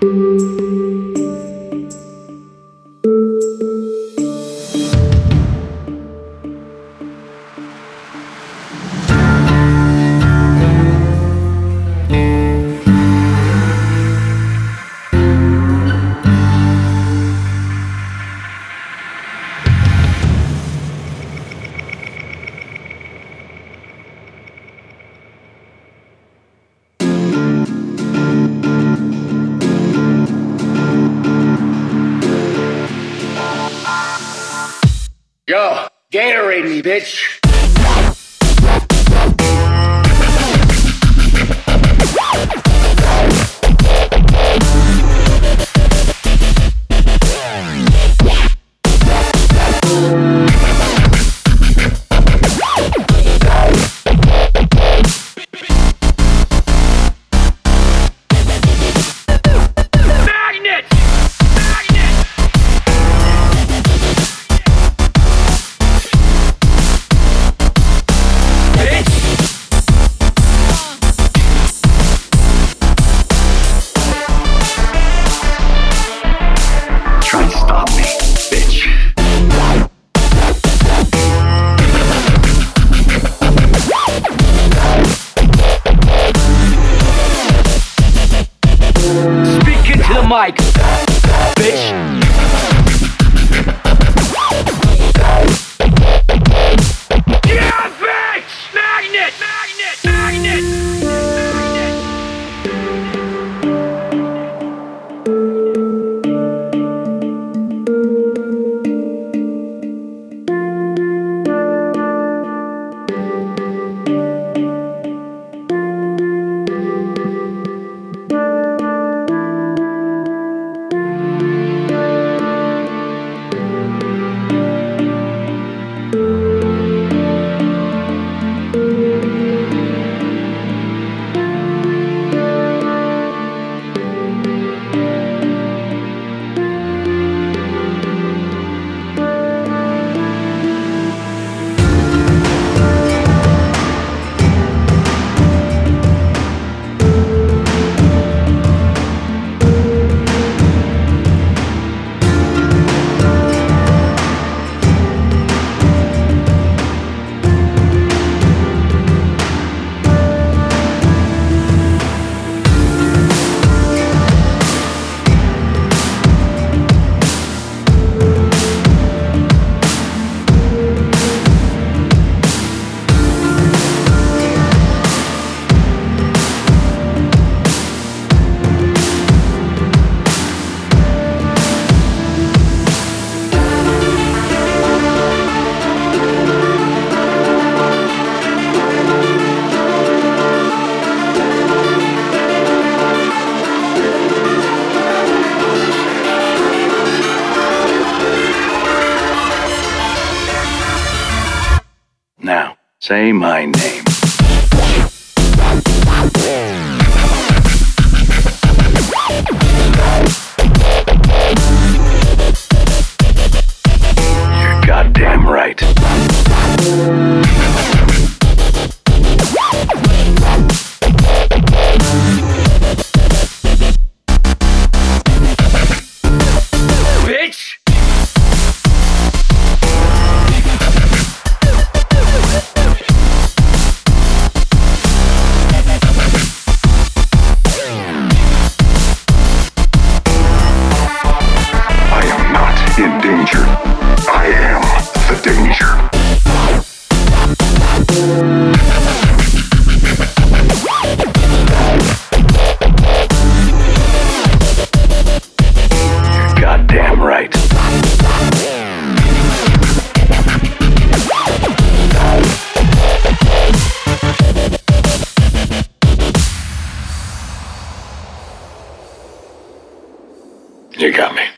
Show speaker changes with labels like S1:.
S1: Música Yo, Gatorade me, bitch. Майк. Say my name.
S2: Danger. I am the danger.
S1: You got me.